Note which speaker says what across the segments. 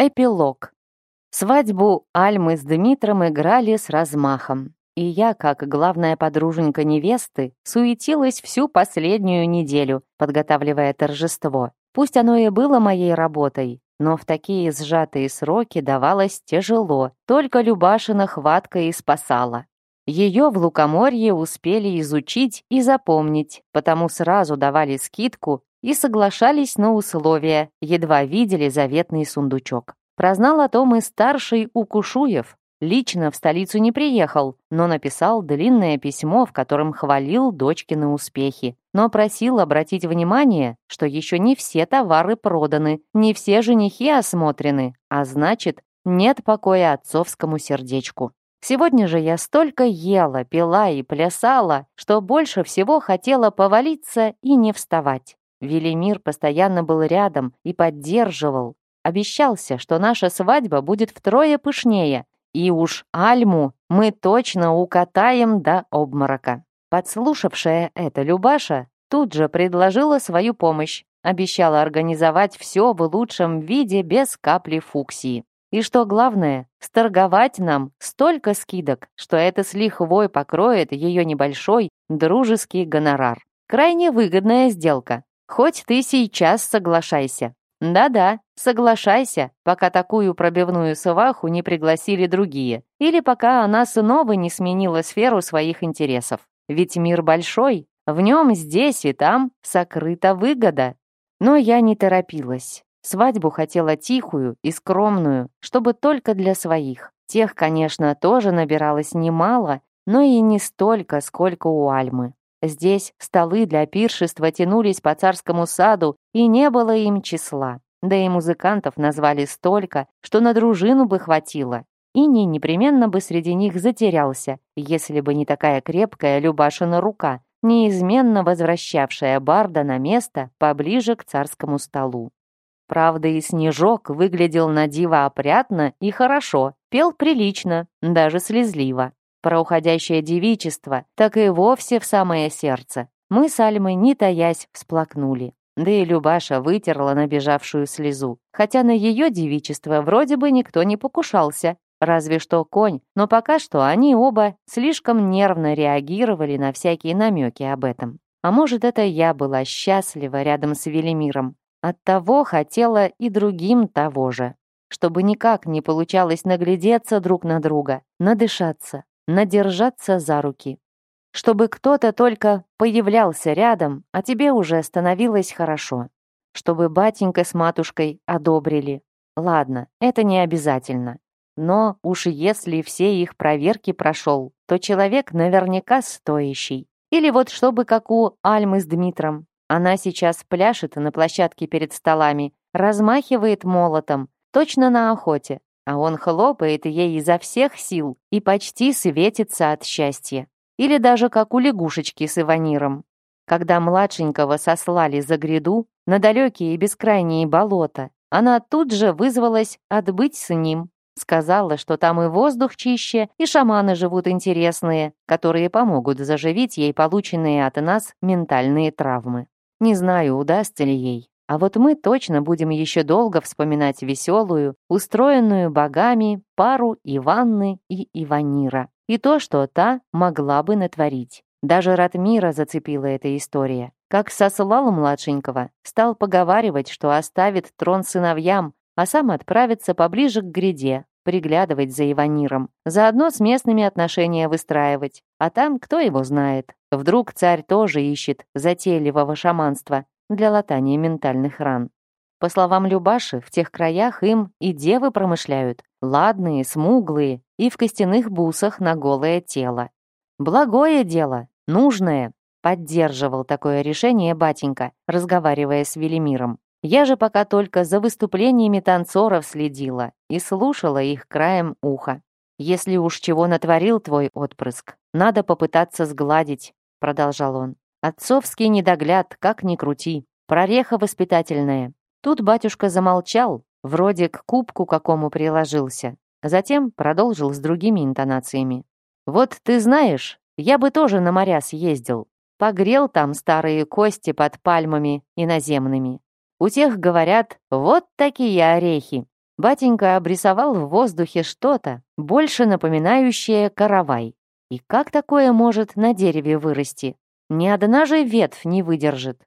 Speaker 1: Эпилог. Свадьбу Альмы с Дмитром играли с размахом. И я, как главная подруженька невесты, суетилась всю последнюю неделю, подготавливая торжество. Пусть оно и было моей работой, но в такие сжатые сроки давалось тяжело, только Любашина хватка и спасала. Ее в Лукоморье успели изучить и запомнить, потому сразу давали скидку и соглашались на условия, едва видели заветный сундучок. Прознал о том и старший Укушуев, лично в столицу не приехал, но написал длинное письмо, в котором хвалил дочкины успехи, но просил обратить внимание, что еще не все товары проданы, не все женихи осмотрены, а значит, нет покоя отцовскому сердечку. Сегодня же я столько ела, пила и плясала, что больше всего хотела повалиться и не вставать. Велимир постоянно был рядом и поддерживал. Обещался, что наша свадьба будет втрое пышнее, и уж Альму мы точно укатаем до обморока. Подслушавшая это Любаша тут же предложила свою помощь, обещала организовать все в лучшем виде без капли фуксии. И что главное, сторговать нам столько скидок, что это с лихвой покроет ее небольшой дружеский гонорар. Крайне выгодная сделка, Хоть ты сейчас соглашайся. Да-да, соглашайся, пока такую пробивную сваху не пригласили другие, или пока она снова не сменила сферу своих интересов. Ведь мир большой, в нем здесь и там сокрыта выгода. Но я не торопилась. Свадьбу хотела тихую и скромную, чтобы только для своих. Тех, конечно, тоже набиралось немало, но и не столько, сколько у Альмы. Здесь столы для пиршества тянулись по царскому саду, и не было им числа. Да и музыкантов назвали столько, что на дружину бы хватило. И не непременно бы среди них затерялся, если бы не такая крепкая Любашина рука, неизменно возвращавшая Барда на место поближе к царскому столу. Правда, и Снежок выглядел на диво опрятно и хорошо, пел прилично, даже слезливо про уходящее девичество, так и вовсе в самое сердце. Мы с Альмой, не таясь, всплакнули. Да и Любаша вытерла набежавшую слезу. Хотя на ее девичество вроде бы никто не покушался. Разве что конь, но пока что они оба слишком нервно реагировали на всякие намеки об этом. А может, это я была счастлива рядом с Велимиром. Оттого хотела и другим того же. Чтобы никак не получалось наглядеться друг на друга, надышаться, надержаться за руки. Чтобы кто-то только появлялся рядом, а тебе уже становилось хорошо. Чтобы батенька с матушкой одобрили. Ладно, это не обязательно. Но уж если все их проверки прошел, то человек наверняка стоящий. Или вот чтобы как у Альмы с Дмитром. Она сейчас пляшет на площадке перед столами, размахивает молотом, точно на охоте а он хлопает ей изо всех сил и почти светится от счастья. Или даже как у лягушечки с Иваниром. Когда младшенького сослали за гряду, на далекие и бескрайние болота, она тут же вызвалась отбыть с ним. Сказала, что там и воздух чище, и шаманы живут интересные, которые помогут заживить ей полученные от нас ментальные травмы. Не знаю, удастся ли ей. А вот мы точно будем еще долго вспоминать веселую, устроенную богами пару Иванны и Иванира. И то, что та могла бы натворить. Даже Ратмира зацепила эта история. Как сослал младшенького, стал поговаривать, что оставит трон сыновьям, а сам отправится поближе к гряде, приглядывать за Иваниром, заодно с местными отношения выстраивать. А там кто его знает? Вдруг царь тоже ищет затейливого шаманства, для латания ментальных ран. По словам Любаши, в тех краях им и девы промышляют. Ладные, смуглые и в костяных бусах на голое тело. Благое дело, нужное. Поддерживал такое решение батенька, разговаривая с Велимиром. Я же пока только за выступлениями танцоров следила и слушала их краем уха. «Если уж чего натворил твой отпрыск, надо попытаться сгладить», — продолжал он. Отцовский недогляд, как ни крути. Прореха воспитательная. Тут батюшка замолчал, вроде к кубку какому приложился. Затем продолжил с другими интонациями. «Вот ты знаешь, я бы тоже на моря съездил. Погрел там старые кости под пальмами иноземными. У тех, говорят, вот такие орехи. Батенька обрисовал в воздухе что-то, больше напоминающее каравай. И как такое может на дереве вырасти? Ни одна же ветвь не выдержит.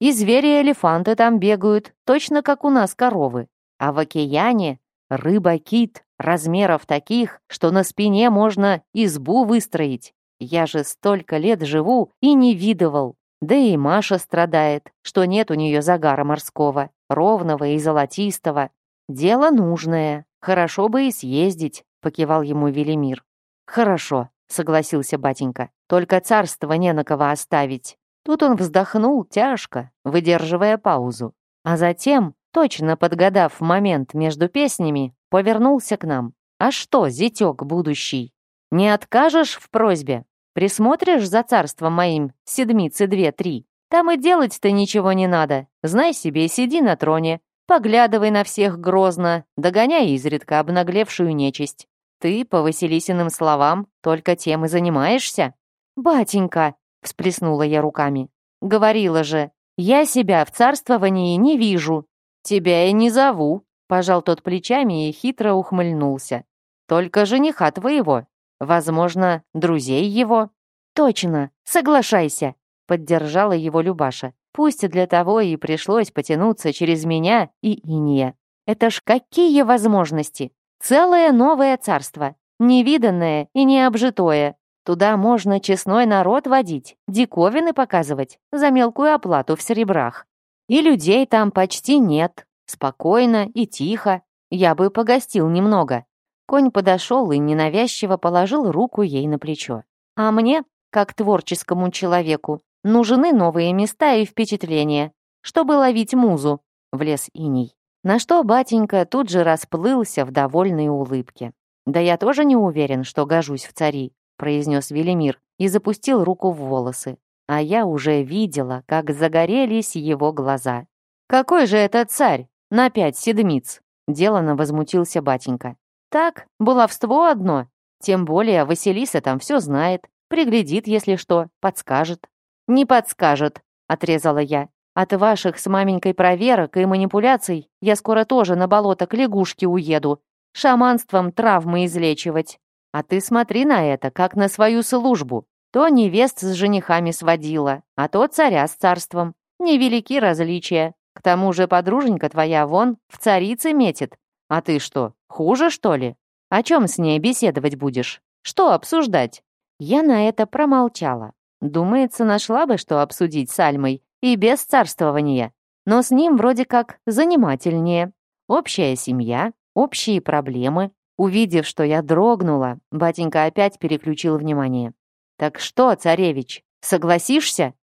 Speaker 1: И звери и элефанты там бегают, точно как у нас коровы. А в океане рыба-кит размеров таких, что на спине можно избу выстроить. Я же столько лет живу и не видывал. Да и Маша страдает, что нет у нее загара морского, ровного и золотистого. Дело нужное. Хорошо бы и съездить, покивал ему Велимир. Хорошо, — согласился батенька. «Только царство не на кого оставить». Тут он вздохнул тяжко, выдерживая паузу. А затем, точно подгадав момент между песнями, повернулся к нам. «А что, зятек будущий, не откажешь в просьбе? Присмотришь за царством моим седмицы две-три? Там и делать-то ничего не надо. Знай себе, сиди на троне, поглядывай на всех грозно, догоняй изредка обнаглевшую нечисть ты, по Василисиным словам, только тем и занимаешься?» «Батенька!» — всплеснула я руками. «Говорила же, я себя в царствовании не вижу». «Тебя и не зову», — пожал тот плечами и хитро ухмыльнулся. «Только жениха твоего. Возможно, друзей его». «Точно, соглашайся», — поддержала его Любаша. «Пусть для того и пришлось потянуться через меня и Иния. Это ж какие возможности! Целое новое царство, невиданное и необжитое. Туда можно честной народ водить, диковины показывать за мелкую оплату в серебрах. И людей там почти нет. Спокойно и тихо. Я бы погостил немного. Конь подошел и ненавязчиво положил руку ей на плечо. А мне, как творческому человеку, нужны новые места и впечатления, чтобы ловить музу, в влез иней. На что батенька тут же расплылся в довольной улыбке. «Да я тоже не уверен, что гожусь в цари», — произнес Велимир и запустил руку в волосы. А я уже видела, как загорелись его глаза. «Какой же это царь? На пять седмиц!» — делано возмутился батенька. «Так, баловство одно. Тем более Василиса там все знает, приглядит, если что, подскажет». «Не подскажет», — отрезала я. От ваших с маменькой проверок и манипуляций я скоро тоже на болото к лягушке уеду. Шаманством травмы излечивать. А ты смотри на это, как на свою службу. То невест с женихами сводила, а то царя с царством. Невелики различия. К тому же подруженька твоя вон в царице метит. А ты что, хуже, что ли? О чем с ней беседовать будешь? Что обсуждать?» Я на это промолчала. Думается, нашла бы, что обсудить с Альмой, и без царствования, но с ним вроде как занимательнее. Общая семья, общие проблемы. Увидев, что я дрогнула, батенька опять переключил внимание. «Так что, царевич, согласишься?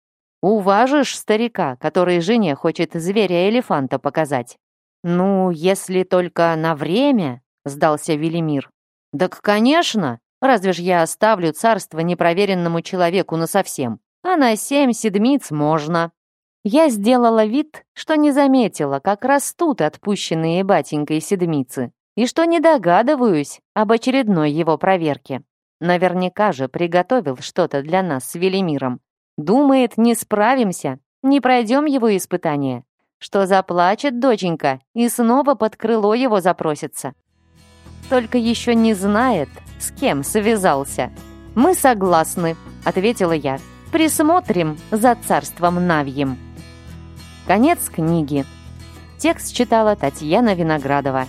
Speaker 1: Уважишь старика, который жене хочет зверя-элефанта показать?» «Ну, если только на время», — сдался Велимир. «Так, конечно! Разве ж я оставлю царство непроверенному человеку насовсем? А на семь седмиц можно!» Я сделала вид, что не заметила, как растут отпущенные батенькой седмицы, и что не догадываюсь об очередной его проверке. Наверняка же приготовил что-то для нас с Велимиром. Думает, не справимся, не пройдем его испытание. Что заплачет доченька и снова под крыло его запросится. Только еще не знает, с кем связался. «Мы согласны», — ответила я. «Присмотрим за царством Навьем». Конец книги. Текст читала Татьяна Виноградова.